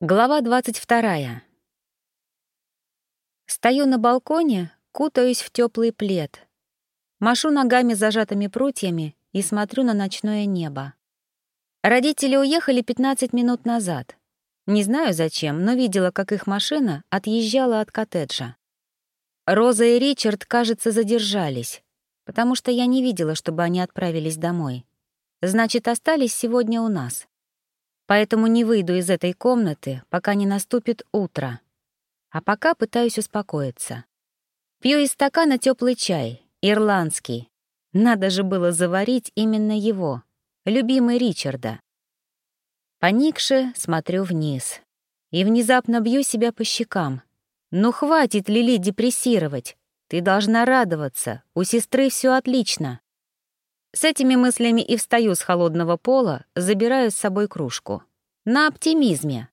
Глава 22. Стою на балконе, кутаюсь в теплый плед. Машу ногами зажатыми прутьями и смотрю на ночное небо. Родители уехали 15 минут назад. Не знаю зачем, но видела, как их машина отъезжала от коттеджа. Роза и Ричард, кажется, задержались, потому что я не видела, чтобы они отправились домой. Значит, остались сегодня у нас поэтому не выйду из этой комнаты, пока не наступит утро. А пока пытаюсь успокоиться. Пью из стакана теплый чай, ирландский. Надо же было заварить именно его, любимый Ричарда. Поникше смотрю вниз. И внезапно бью себя по щекам. Ну хватит, Лили, депрессировать. Ты должна радоваться, у сестры все отлично. С этими мыслями и встаю с холодного пола, забираю с собой кружку. На оптимизме.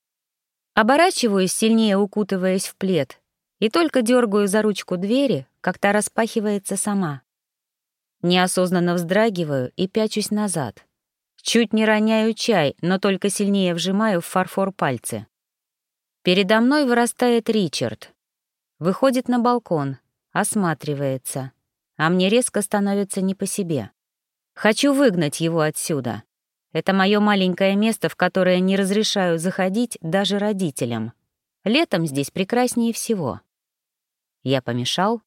Оборачиваюсь, сильнее укутываясь в плед, и только дергаю за ручку двери, как та распахивается сама. Неосознанно вздрагиваю и пячусь назад. Чуть не роняю чай, но только сильнее вжимаю в фарфор пальцы. Передо мной вырастает Ричард. Выходит на балкон, осматривается, а мне резко становится не по себе. Хочу выгнать его отсюда. Это мое маленькое место, в которое не разрешаю заходить даже родителям. Летом здесь прекраснее всего. Я помешал?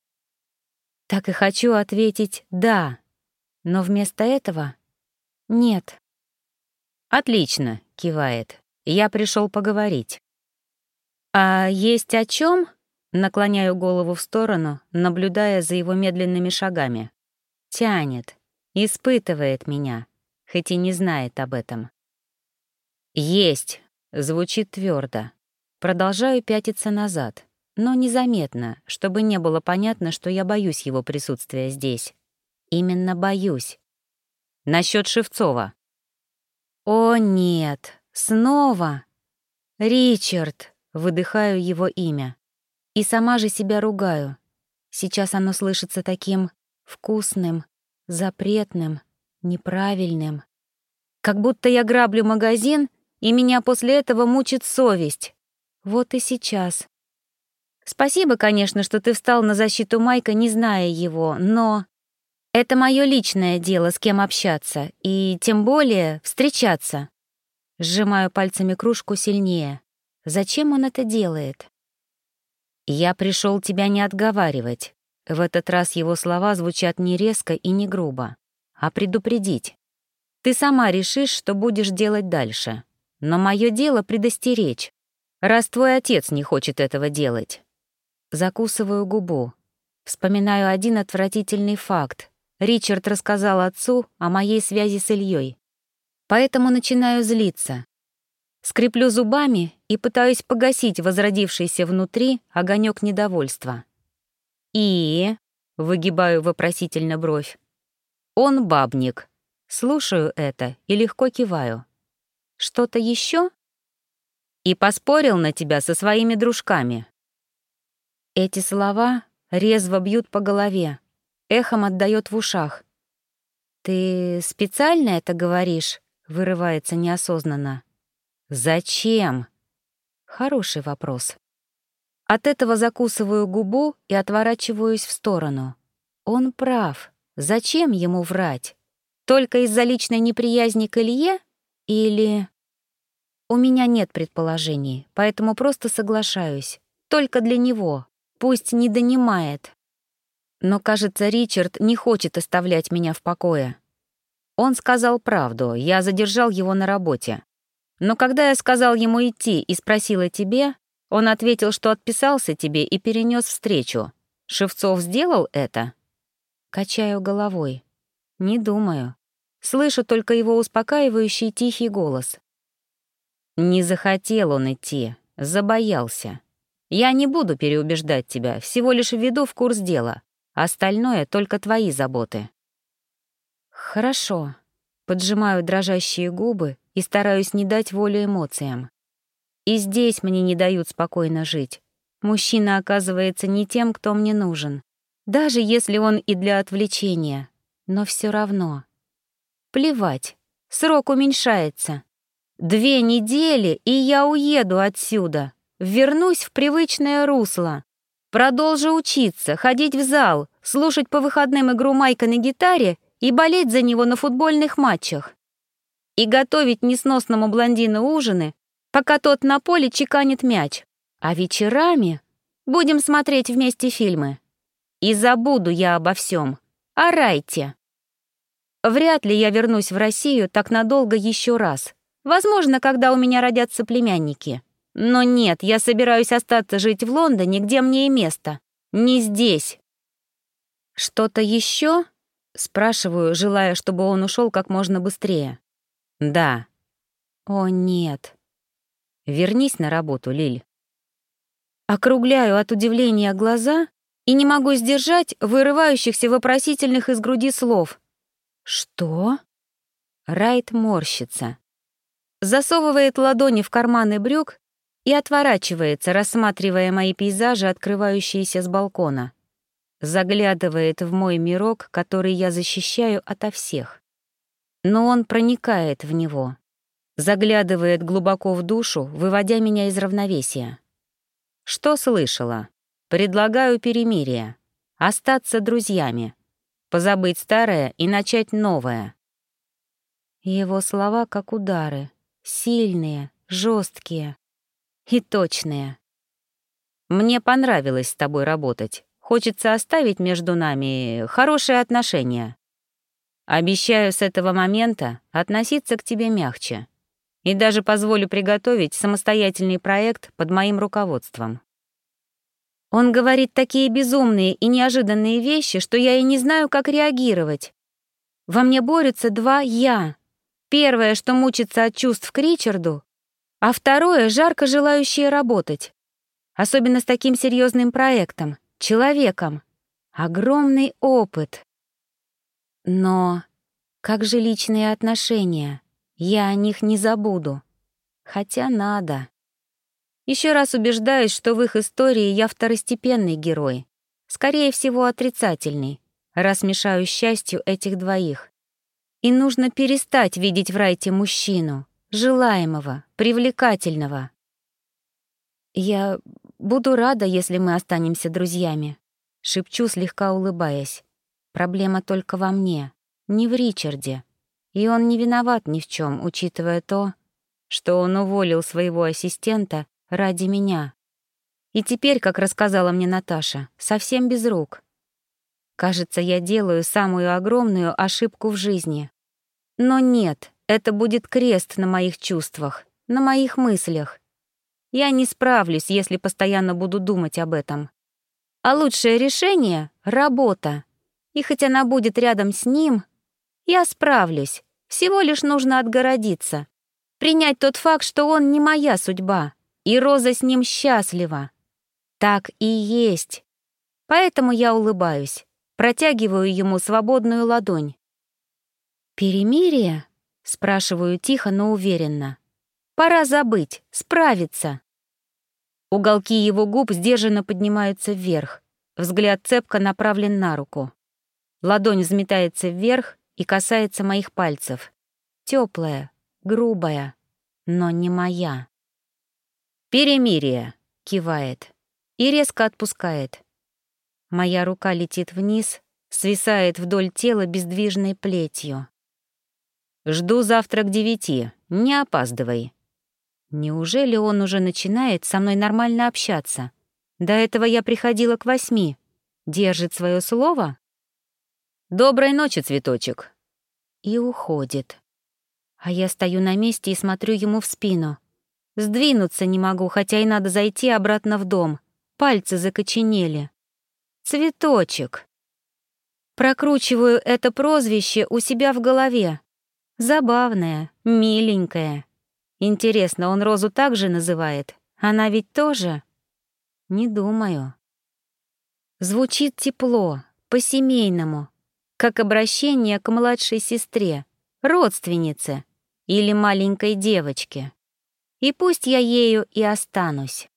Так и хочу ответить «да», но вместо этого — «нет». «Отлично», — кивает. «Я пришел поговорить». «А есть о чем? наклоняю голову в сторону, наблюдая за его медленными шагами. Тянет. Испытывает меня, хоть и не знает об этом. «Есть!» — звучит твердо. Продолжаю пятиться назад, но незаметно, чтобы не было понятно, что я боюсь его присутствия здесь. Именно боюсь. Насчет Шевцова. «О, нет! Снова!» «Ричард!» — выдыхаю его имя. И сама же себя ругаю. Сейчас оно слышится таким вкусным, запретным, неправильным. Как будто я граблю магазин, и меня после этого мучит совесть. Вот и сейчас. Спасибо, конечно, что ты встал на защиту Майка, не зная его, но... Это мое личное дело, с кем общаться, и тем более встречаться. Сжимаю пальцами кружку сильнее. Зачем он это делает? Я пришел тебя не отговаривать. В этот раз его слова звучат не резко и не грубо, а предупредить. Ты сама решишь, что будешь делать дальше. Но мое дело предостеречь, раз твой отец не хочет этого делать. Закусываю губу. Вспоминаю один отвратительный факт. Ричард рассказал отцу о моей связи с Ильей. Поэтому начинаю злиться. Скреплю зубами и пытаюсь погасить возродившийся внутри огонек недовольства. «И?» — выгибаю вопросительно бровь. «Он бабник». Слушаю это и легко киваю. «Что-то еще? «И поспорил на тебя со своими дружками». Эти слова резво бьют по голове, эхом отдает в ушах. «Ты специально это говоришь?» — вырывается неосознанно. «Зачем?» Хороший вопрос. От этого закусываю губу и отворачиваюсь в сторону. Он прав. Зачем ему врать? Только из-за личной неприязни к Илье? Или... У меня нет предположений, поэтому просто соглашаюсь. Только для него. Пусть не донимает. Но, кажется, Ричард не хочет оставлять меня в покое. Он сказал правду, я задержал его на работе. Но когда я сказал ему идти и спросила тебе, он ответил, что отписался тебе и перенес встречу. Шевцов сделал это? Качаю головой. Не думаю. Слышу только его успокаивающий тихий голос. Не захотел он идти, забоялся. Я не буду переубеждать тебя, всего лишь введу в курс дела. Остальное — только твои заботы. Хорошо. Поджимаю дрожащие губы и стараюсь не дать волю эмоциям. И здесь мне не дают спокойно жить. Мужчина оказывается не тем, кто мне нужен. Даже если он и для отвлечения. Но все равно. Плевать. Срок уменьшается. Две недели, и я уеду отсюда. Вернусь в привычное русло. Продолжу учиться, ходить в зал, слушать по выходным игру Майка на гитаре и болеть за него на футбольных матчах. И готовить несносному блондину ужины, пока тот на поле чеканит мяч. А вечерами будем смотреть вместе фильмы. И забуду я обо всем. Орайте. Вряд ли я вернусь в Россию так надолго еще раз. Возможно, когда у меня родятся племянники. Но нет, я собираюсь остаться жить в Лондоне, где мне и место. Не здесь. Что-то еще? Спрашиваю, желая, чтобы он ушел как можно быстрее. Да. О, нет. Вернись на работу, Лиль. Округляю от удивления глаза и не могу сдержать вырывающихся вопросительных из груди слов. «Что?» Райт морщится. Засовывает ладони в карманы брюк и отворачивается, рассматривая мои пейзажи, открывающиеся с балкона. Заглядывает в мой мирок, который я защищаю ото всех. Но он проникает в него. Заглядывает глубоко в душу, выводя меня из равновесия. Что слышала? Предлагаю перемирие. Остаться друзьями. Позабыть старое и начать новое. Его слова как удары. Сильные, жесткие и точные. Мне понравилось с тобой работать. Хочется оставить между нами хорошие отношения. Обещаю с этого момента относиться к тебе мягче. И даже позволю приготовить самостоятельный проект под моим руководством. Он говорит такие безумные и неожиданные вещи, что я и не знаю, как реагировать. Во мне борются два «я». Первое, что мучится от чувств к Ричарду, а второе — жарко желающее работать. Особенно с таким серьезным проектом, человеком. Огромный опыт. Но как же личные отношения? Я о них не забуду. Хотя надо. Еще раз убеждаюсь, что в их истории я второстепенный герой. Скорее всего, отрицательный, раз мешаю счастью этих двоих. И нужно перестать видеть в Райте мужчину, желаемого, привлекательного. «Я буду рада, если мы останемся друзьями», — шепчу, слегка улыбаясь. «Проблема только во мне, не в Ричарде. И он не виноват ни в чем, учитывая то, что он уволил своего ассистента Ради меня. И теперь, как рассказала мне Наташа, совсем без рук. Кажется, я делаю самую огромную ошибку в жизни. Но нет, это будет крест на моих чувствах, на моих мыслях. Я не справлюсь, если постоянно буду думать об этом. А лучшее решение — работа. И хоть она будет рядом с ним, я справлюсь. Всего лишь нужно отгородиться. Принять тот факт, что он не моя судьба и Роза с ним счастлива. Так и есть. Поэтому я улыбаюсь, протягиваю ему свободную ладонь. «Перемирие?» — спрашиваю тихо, но уверенно. «Пора забыть, справиться». Уголки его губ сдержанно поднимаются вверх. Взгляд цепко направлен на руку. Ладонь взметается вверх и касается моих пальцев. Теплая, грубая, но не моя. «Перемирие», — кивает и резко отпускает. Моя рука летит вниз, свисает вдоль тела бездвижной плетью. «Жду завтра к девяти, не опаздывай». Неужели он уже начинает со мной нормально общаться? До этого я приходила к восьми. Держит свое слово? «Доброй ночи, цветочек». И уходит. А я стою на месте и смотрю ему в спину. Сдвинуться не могу, хотя и надо зайти обратно в дом. Пальцы закоченели. Цветочек. Прокручиваю это прозвище у себя в голове. Забавное, миленькое. Интересно, он Розу также называет? Она ведь тоже? Не думаю. Звучит тепло, по-семейному, как обращение к младшей сестре, родственнице или маленькой девочке и пусть я ею и останусь.